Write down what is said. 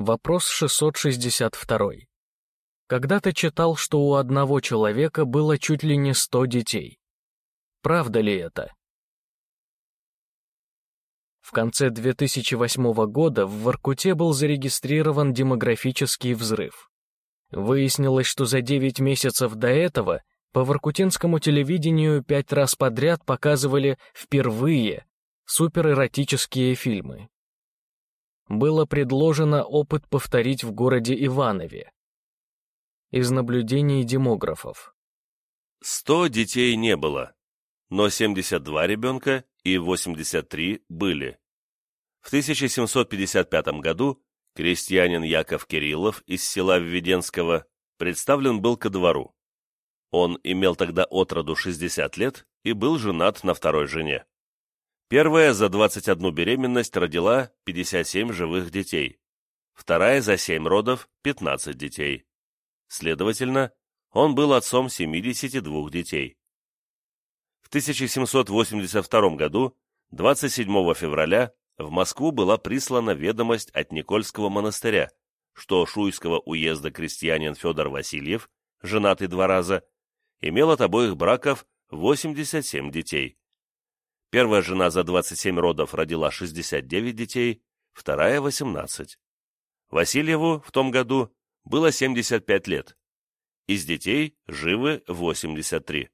Вопрос 662. Когда-то читал, что у одного человека было чуть ли не 100 детей. Правда ли это? В конце 2008 года в Воркуте был зарегистрирован демографический взрыв. Выяснилось, что за 9 месяцев до этого по воркутинскому телевидению пять раз подряд показывали впервые суперэротические фильмы. Было предложено опыт повторить в городе Иванове. Из наблюдений демографов. 100 детей не было, но 72 ребенка и 83 были. В 1755 году крестьянин Яков Кириллов из села Введенского представлен был ко двору. Он имел тогда от роду 60 лет и был женат на второй жене. Первая за 21 беременность родила 57 живых детей, вторая за 7 родов – 15 детей. Следовательно, он был отцом 72 детей. В 1782 году, 27 февраля, в Москву была прислана ведомость от Никольского монастыря, что Шуйского уезда крестьянин Федор Васильев, женатый два раза, имел от обоих браков 87 детей. Первая жена за 27 родов родила 69 детей, вторая – 18. Васильеву в том году было 75 лет. Из детей живы 83.